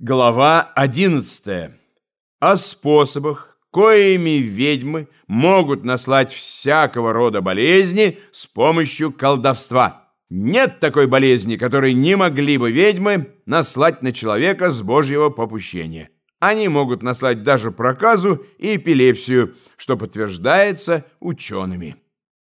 Глава 11. О способах, коими ведьмы могут наслать всякого рода болезни с помощью колдовства. Нет такой болезни, которой не могли бы ведьмы наслать на человека с божьего попущения. Они могут наслать даже проказу и эпилепсию, что подтверждается учеными.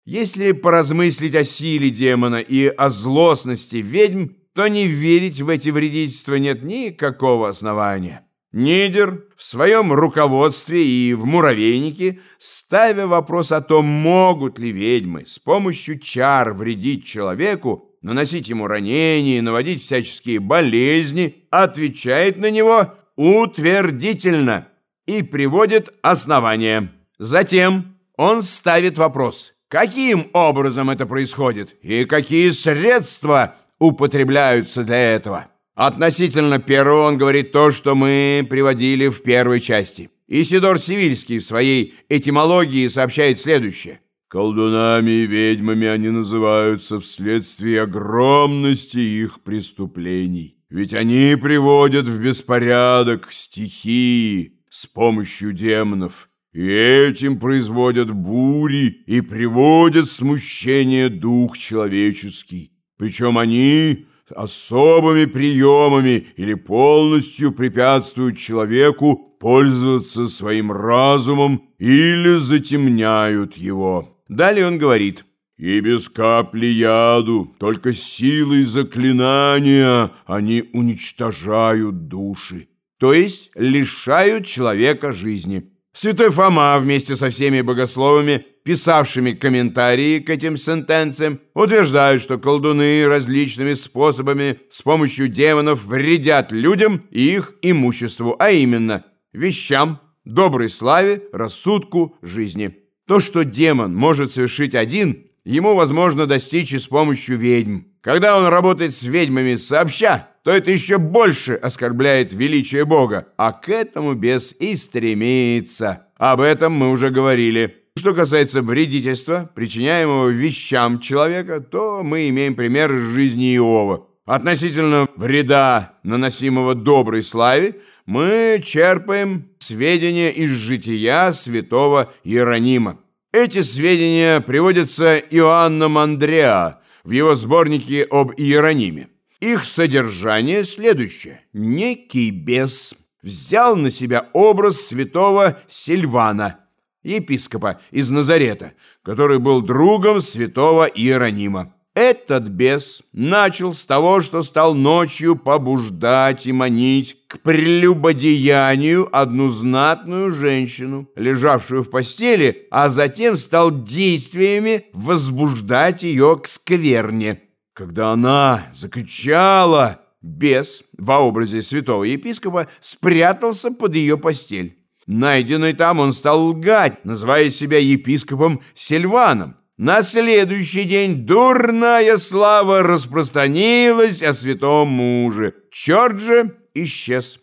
Если поразмыслить о силе демона и о злостности ведьм, то не верить в эти вредительства нет никакого основания. Нидер в своем руководстве и в муравейнике, ставя вопрос о том, могут ли ведьмы с помощью чар вредить человеку, наносить ему ранения, наводить всяческие болезни, отвечает на него утвердительно и приводит основания. Затем он ставит вопрос, каким образом это происходит и какие средства – употребляются для этого. Относительно первого он говорит то, что мы приводили в первой части. Исидор Сивильский в своей этимологии сообщает следующее. Колдунами и ведьмами они называются вследствие огромности их преступлений. Ведь они приводят в беспорядок стихии с помощью демонов, и этим производят бури и приводят смущение дух человеческий. Причем они особыми приемами или полностью препятствуют человеку пользоваться своим разумом или затемняют его. Далее он говорит «И без капли яду, только силой заклинания они уничтожают души». То есть лишают человека жизни. Святой Фома вместе со всеми богословами, писавшими комментарии к этим сентенциям, утверждают, что колдуны различными способами с помощью демонов вредят людям и их имуществу, а именно вещам, доброй славе, рассудку, жизни. То, что демон может совершить один, ему возможно достичь и с помощью ведьм. Когда он работает с ведьмами сообща, то это еще больше оскорбляет величие Бога, а к этому бес и стремится. Об этом мы уже говорили. Что касается вредительства, причиняемого вещам человека, то мы имеем пример из жизни Иова. Относительно вреда, наносимого доброй славе, мы черпаем сведения из жития святого Иеронима. Эти сведения приводятся Иоанном Андреа в его сборнике об Иерониме. Их содержание следующее. Некий бес взял на себя образ святого Сильвана, епископа из Назарета, который был другом святого Иеронима. Этот бес начал с того, что стал ночью побуждать и манить к прелюбодеянию одну знатную женщину, лежавшую в постели, а затем стал действиями возбуждать ее к скверне. Когда она закричала, бес во образе святого епископа спрятался под ее постель. Найденный там он стал лгать, называя себя епископом Сильваном. На следующий день дурная слава распространилась о святом муже. Черт же исчез.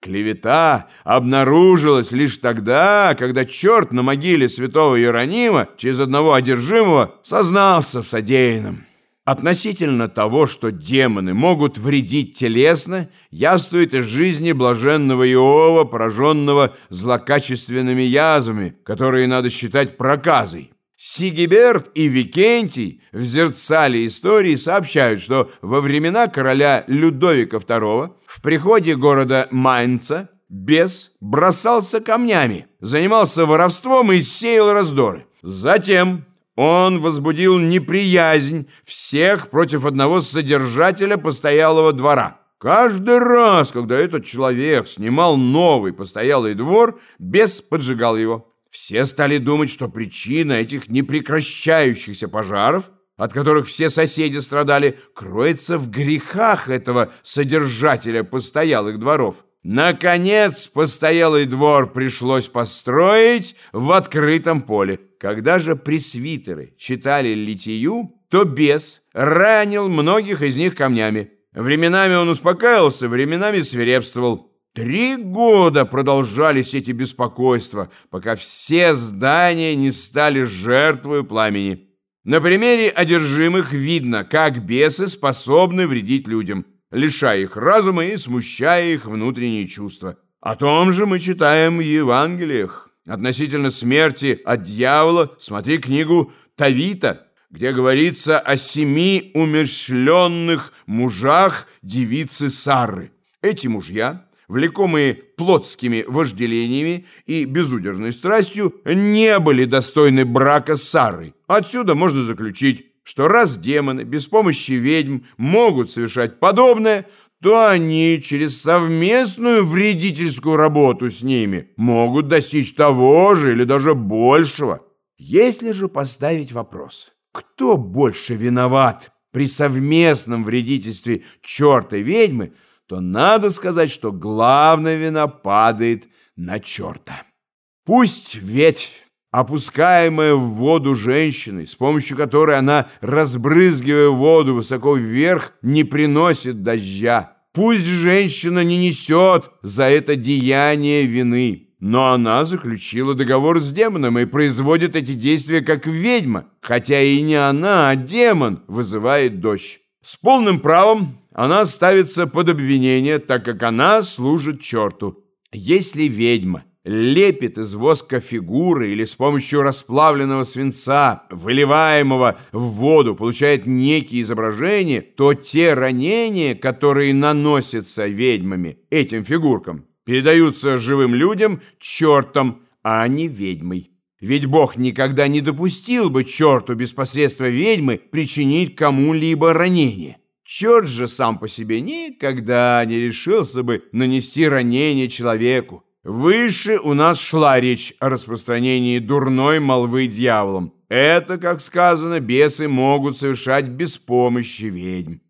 Клевета обнаружилась лишь тогда, когда черт на могиле святого Иеронима через одного одержимого сознался в содеянном. Относительно того, что демоны могут вредить телесно, явствует из жизни блаженного Иова, пораженного злокачественными язвами, которые надо считать проказой. Сигиберт и Викентий в зерцале истории сообщают, что во времена короля Людовика II в приходе города Майнца бес бросался камнями, занимался воровством и сеял раздоры. Затем он возбудил неприязнь всех против одного содержателя постоялого двора. Каждый раз, когда этот человек снимал новый постоялый двор, бес поджигал его. Все стали думать, что причина этих непрекращающихся пожаров, от которых все соседи страдали, кроется в грехах этого содержателя постоялых дворов. Наконец, постоялый двор пришлось построить в открытом поле. Когда же пресвитеры читали литию, то бес ранил многих из них камнями. Временами он успокаивался, временами свирепствовал. Три года продолжались эти беспокойства, пока все здания не стали жертвой пламени. На примере одержимых видно, как бесы способны вредить людям – лишая их разума и смущая их внутренние чувства. О том же мы читаем в Евангелиях. Относительно смерти от дьявола смотри книгу Тавита, где говорится о семи умерщвленных мужах девицы Сары. Эти мужья, влекомые плотскими вожделениями и безудержной страстью, не были достойны брака с Сарой. Отсюда можно заключить, что раз демоны без помощи ведьм могут совершать подобное, то они через совместную вредительскую работу с ними могут достичь того же или даже большего. Если же поставить вопрос, кто больше виноват при совместном вредительстве черта и ведьмы, то надо сказать, что главная вина падает на черта. Пусть ветвь, опускаемая в воду женщиной, с помощью которой она, разбрызгивая воду высоко вверх, не приносит дождя. Пусть женщина не несет за это деяние вины, но она заключила договор с демоном и производит эти действия как ведьма, хотя и не она, а демон вызывает дождь. С полным правом она ставится под обвинение, так как она служит черту. Если ведьма лепит из воска фигуры или с помощью расплавленного свинца, выливаемого в воду, получает некие изображения, то те ранения, которые наносятся ведьмами этим фигуркам, передаются живым людям чертом, а не ведьмой. Ведь Бог никогда не допустил бы черту без посредства ведьмы причинить кому-либо ранение. Черт же сам по себе никогда не решился бы нанести ранение человеку. Выше у нас шла речь о распространении дурной молвы дьяволом. Это, как сказано, бесы могут совершать без помощи ведьм.